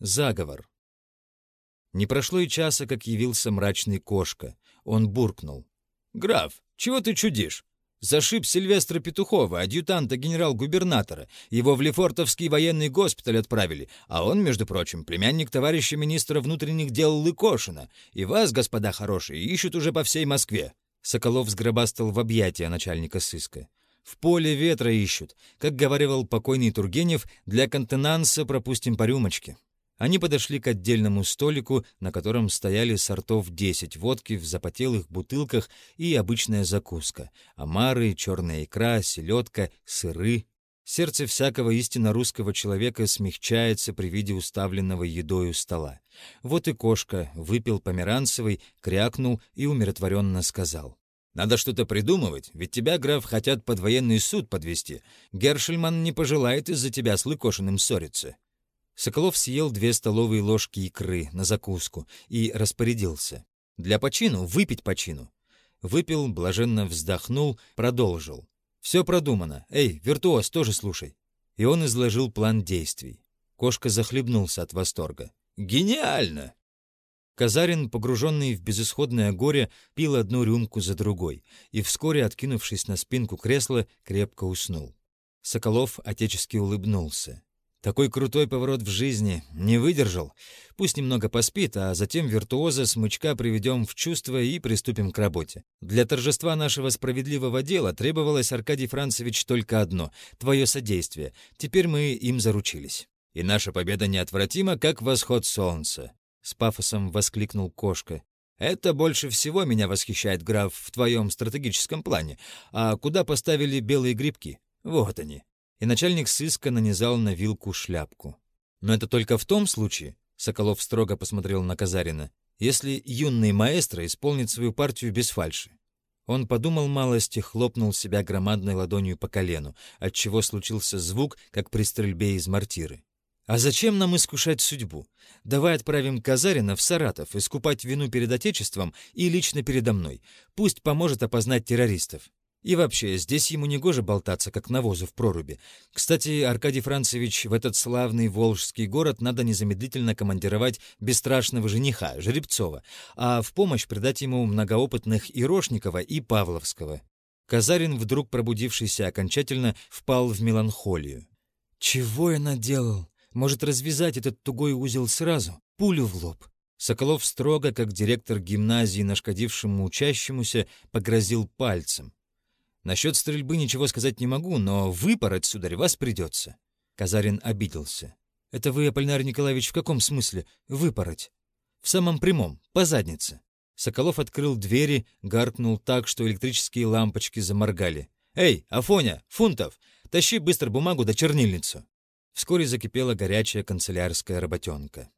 Заговор. Не прошло и часа, как явился мрачный кошка. Он буркнул. «Граф, чего ты чудишь? Зашиб Сильвестра Петухова, адъютанта генерал-губернатора. Его в Лефортовский военный госпиталь отправили, а он, между прочим, племянник товарища министра внутренних дел Лыкошина. И вас, господа хорошие, ищут уже по всей Москве». Соколов сгробастал в объятия начальника сыска. В поле ветра ищут. Как говаривал покойный Тургенев, для контенанса пропустим по рюмочке. Они подошли к отдельному столику, на котором стояли сортов 10 водки в запотелых бутылках и обычная закуска. Омары, черная икра, селедка, сыры. Сердце всякого истинно русского человека смягчается при виде уставленного едой у стола. Вот и кошка выпил померанцевый, крякнул и умиротворенно сказал. Надо что-то придумывать, ведь тебя, граф, хотят под военный суд подвести. Гершельман не пожелает из-за тебя с Лыкошиным ссориться». Соколов съел две столовые ложки икры на закуску и распорядился. «Для почину выпить почину». Выпил, блаженно вздохнул, продолжил. «Все продумано. Эй, виртуоз, тоже слушай». И он изложил план действий. Кошка захлебнулся от восторга. «Гениально! Казарин, погруженный в безысходное горе, пил одну рюмку за другой и, вскоре, откинувшись на спинку кресла, крепко уснул. Соколов отечески улыбнулся. Такой крутой поворот в жизни не выдержал. Пусть немного поспит, а затем виртуоза смычка приведем в чувство и приступим к работе. Для торжества нашего справедливого дела требовалось, Аркадий Францевич, только одно — твое содействие. Теперь мы им заручились. И наша победа неотвратима, как восход солнца. — с пафосом воскликнул кошка. «Это больше всего меня восхищает, граф, в твоем стратегическом плане. А куда поставили белые грибки? Вот они». И начальник сыска нанизал на вилку шляпку. «Но это только в том случае», — Соколов строго посмотрел на Казарина, «если юный маэстро исполнит свою партию без фальши». Он подумал малости, хлопнул себя громадной ладонью по колену, отчего случился звук, как при стрельбе из мортиры. А зачем нам искушать судьбу? Давай отправим Казарина в Саратов искупать вину перед Отечеством и лично передо мной. Пусть поможет опознать террористов. И вообще, здесь ему не гоже болтаться, как навозу в проруби. Кстати, Аркадий Францевич, в этот славный волжский город надо незамедлительно командировать бесстрашного жениха, Жеребцова, а в помощь придать ему многоопытных Ирошникова и Павловского. Казарин, вдруг пробудившийся окончательно, впал в меланхолию. «Чего я наделал?» Может развязать этот тугой узел сразу, пулю в лоб. Соколов строго, как директор гимназии, нашкодившему учащемуся, погрозил пальцем. Насчет стрельбы ничего сказать не могу, но выпороть, сударь, вас придется. Казарин обиделся. Это вы, Аполлинар Николаевич, в каком смысле выпороть? В самом прямом, по заднице. Соколов открыл двери, гаркнул так, что электрические лампочки заморгали. «Эй, Афоня, Фунтов, тащи быстро бумагу да чернильницу!» Вскоре закипела горячая канцелярская работенка.